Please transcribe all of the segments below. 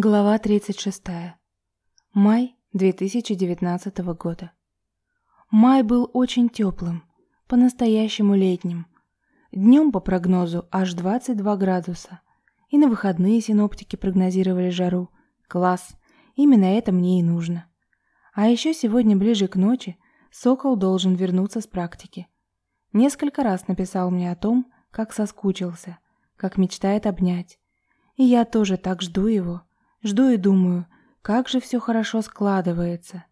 Глава 36. Май 2019 года. Май был очень теплым, по-настоящему летним. Днем по прогнозу аж 22 градуса. И на выходные синоптики прогнозировали жару. Класс, именно это мне и нужно. А еще сегодня ближе к ночи Сокол должен вернуться с практики. Несколько раз написал мне о том, как соскучился, как мечтает обнять. И я тоже так жду его. Жду и думаю, как же все хорошо складывается.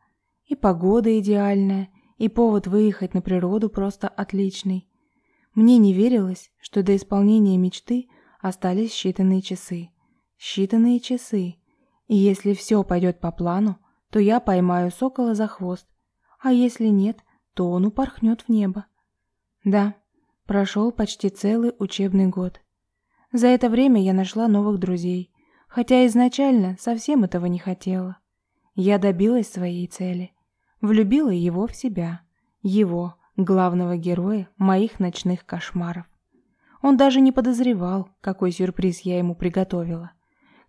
И погода идеальная, и повод выехать на природу просто отличный. Мне не верилось, что до исполнения мечты остались считанные часы. Считанные часы. И если все пойдет по плану, то я поймаю сокола за хвост. А если нет, то он упорхнет в небо. Да, прошел почти целый учебный год. За это время я нашла новых друзей, хотя изначально совсем этого не хотела. Я добилась своей цели. Влюбила его в себя. Его, главного героя моих ночных кошмаров. Он даже не подозревал, какой сюрприз я ему приготовила.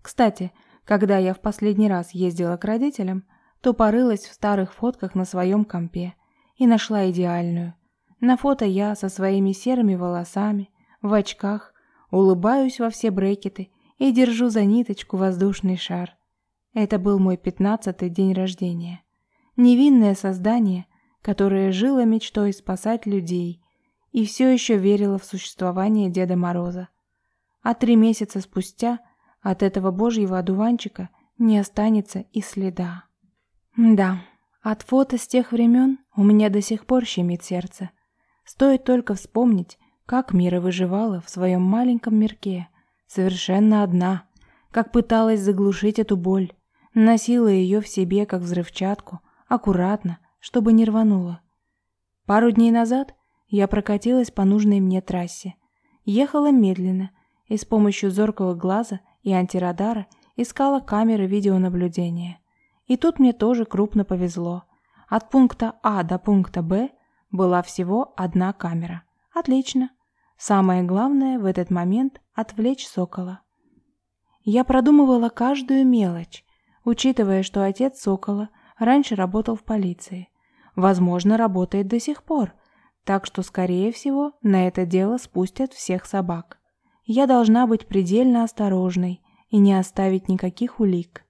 Кстати, когда я в последний раз ездила к родителям, то порылась в старых фотках на своем компе и нашла идеальную. На фото я со своими серыми волосами, в очках, улыбаюсь во все брекеты и держу за ниточку воздушный шар. Это был мой пятнадцатый день рождения. Невинное создание, которое жило мечтой спасать людей и все еще верило в существование Деда Мороза. А три месяца спустя от этого божьего одуванчика не останется и следа. Да, от фото с тех времен у меня до сих пор щемит сердце. Стоит только вспомнить, как Мира выживала в своем маленьком мирке – Совершенно одна. Как пыталась заглушить эту боль. Носила ее в себе, как взрывчатку, аккуратно, чтобы не рванула. Пару дней назад я прокатилась по нужной мне трассе. Ехала медленно и с помощью зоркого глаза и антирадара искала камеры видеонаблюдения. И тут мне тоже крупно повезло. От пункта А до пункта Б была всего одна камера. Отлично. Самое главное в этот момент – отвлечь сокола. Я продумывала каждую мелочь, учитывая, что отец сокола раньше работал в полиции. Возможно, работает до сих пор, так что, скорее всего, на это дело спустят всех собак. Я должна быть предельно осторожной и не оставить никаких улик.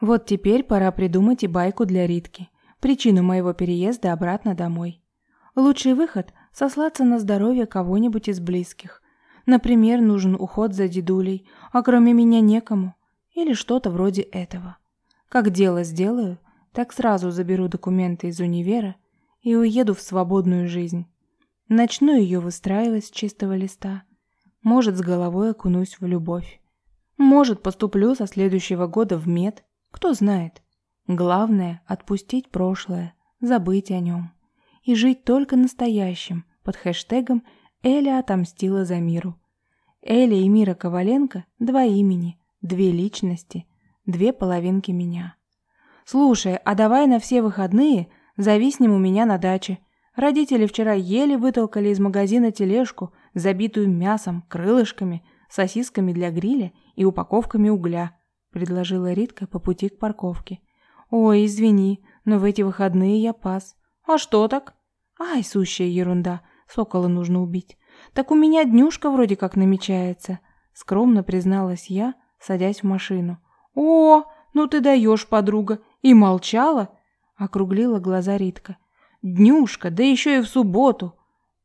Вот теперь пора придумать и байку для Ритки, причину моего переезда обратно домой. Лучший выход сослаться на здоровье кого-нибудь из близких. Например, нужен уход за дедулей, а кроме меня некому. Или что-то вроде этого. Как дело сделаю, так сразу заберу документы из универа и уеду в свободную жизнь. Начну ее выстраивать с чистого листа. Может, с головой окунусь в любовь. Может, поступлю со следующего года в мед. Кто знает. Главное – отпустить прошлое, забыть о нем и жить только настоящим под хэштегом «Эля отомстила за миру». Эля и Мира Коваленко – два имени, две личности, две половинки меня. «Слушай, а давай на все выходные зависнем у меня на даче. Родители вчера еле вытолкали из магазина тележку, забитую мясом, крылышками, сосисками для гриля и упаковками угля», – предложила Ритка по пути к парковке. «Ой, извини, но в эти выходные я пас. А что так? Ай, сущая ерунда. Сокола нужно убить. Так у меня днюшка вроде как намечается. Скромно призналась я, садясь в машину. О, ну ты даешь, подруга. И молчала? Округлила глаза Ритка. Днюшка, да еще и в субботу.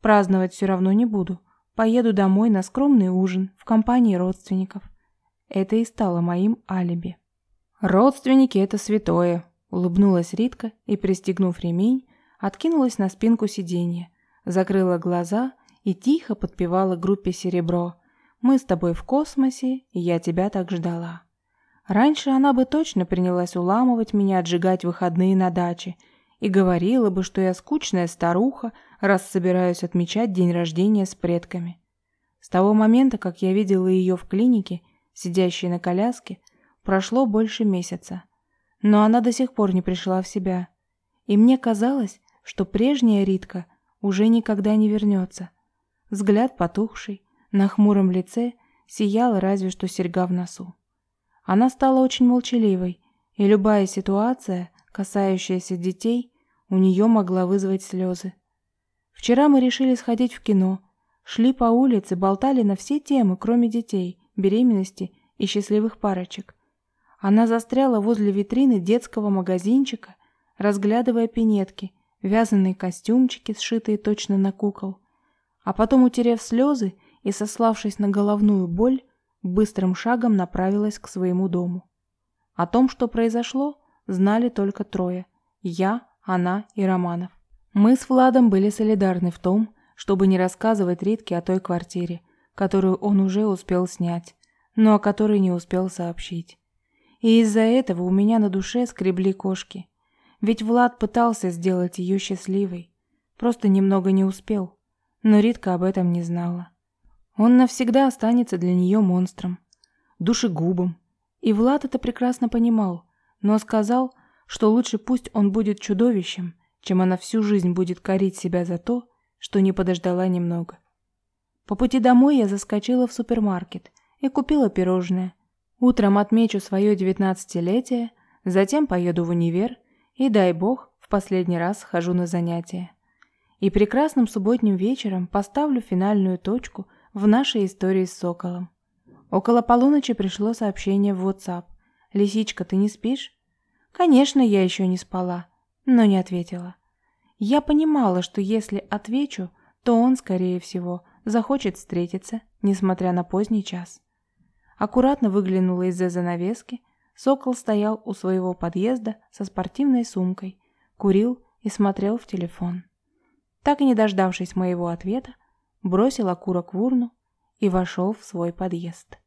Праздновать все равно не буду. Поеду домой на скромный ужин в компании родственников. Это и стало моим алиби. Родственники это святое, улыбнулась Ритка и, пристегнув ремень, откинулась на спинку сиденья, закрыла глаза и тихо подпевала группе «Серебро». «Мы с тобой в космосе, и я тебя так ждала». Раньше она бы точно принялась уламывать меня отжигать выходные на даче и говорила бы, что я скучная старуха, раз собираюсь отмечать день рождения с предками. С того момента, как я видела ее в клинике, сидящей на коляске, прошло больше месяца. Но она до сих пор не пришла в себя. И мне казалось, что прежняя Ритка уже никогда не вернется. Взгляд потухший, на хмуром лице сияла разве что серьга в носу. Она стала очень молчаливой, и любая ситуация, касающаяся детей, у нее могла вызвать слезы. Вчера мы решили сходить в кино, шли по улице, болтали на все темы, кроме детей, беременности и счастливых парочек. Она застряла возле витрины детского магазинчика, разглядывая пинетки, вязаные костюмчики, сшитые точно на кукол. А потом, утерев слезы и сославшись на головную боль, быстрым шагом направилась к своему дому. О том, что произошло, знали только трое – я, она и Романов. Мы с Владом были солидарны в том, чтобы не рассказывать Ритке о той квартире, которую он уже успел снять, но о которой не успел сообщить. И из-за этого у меня на душе скребли кошки. Ведь Влад пытался сделать ее счастливой, просто немного не успел, но Ритка об этом не знала. Он навсегда останется для нее монстром, душегубом. И Влад это прекрасно понимал, но сказал, что лучше пусть он будет чудовищем, чем она всю жизнь будет корить себя за то, что не подождала немного. По пути домой я заскочила в супермаркет и купила пирожное – Утром отмечу свое девятнадцатилетие, затем поеду в универ и, дай бог, в последний раз хожу на занятия. И прекрасным субботним вечером поставлю финальную точку в нашей истории с Соколом. Около полуночи пришло сообщение в WhatsApp. «Лисичка, ты не спишь?» Конечно, я еще не спала, но не ответила. Я понимала, что если отвечу, то он, скорее всего, захочет встретиться, несмотря на поздний час. Аккуратно выглянула из-за занавески. Сокол стоял у своего подъезда со спортивной сумкой, курил и смотрел в телефон. Так и не дождавшись моего ответа, бросил окурок в урну и вошел в свой подъезд.